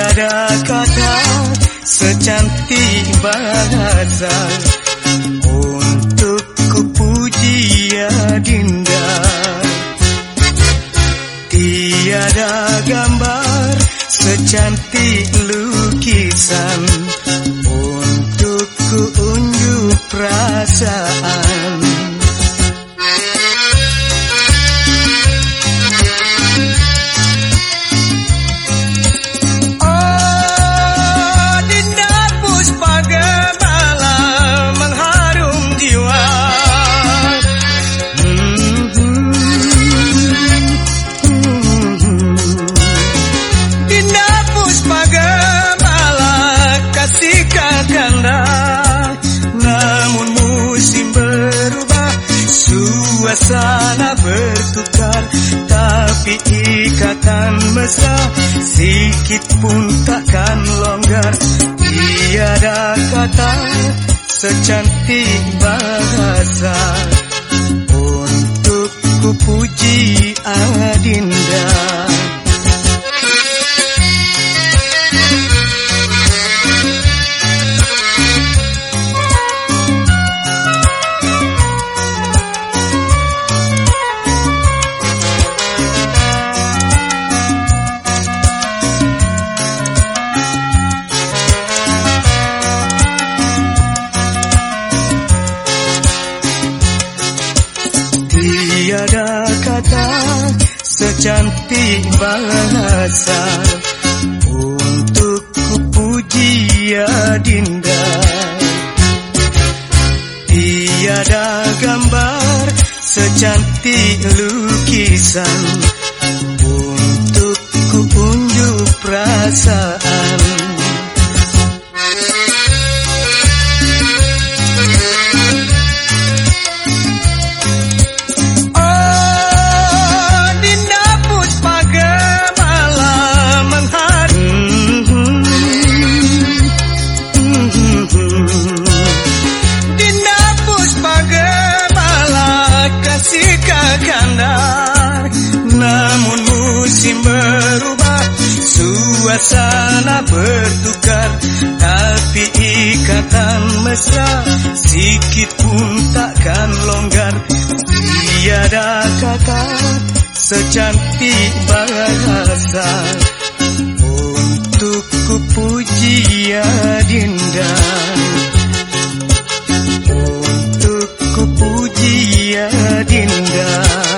Tiada kata secantik bahasa Untuk ku puji Adinda Tiada gambar secantik lukisan suasana bertukar Tapi ikatan mesra Sikit pun takkan longgar. Tiada kata secantik bahasa. Untuk ku puji secantik bahasa. Untuk ku puji Adinda Tiada gambar secantik lukisan. Untuk ku unjuk musim berubah Suasana bertukar Tapi ikatan mesra. Sikit pun takkan longgar. Tiada kata Secantik bahasa. Untuk kupuji adinda. Untuk kupuji adinda.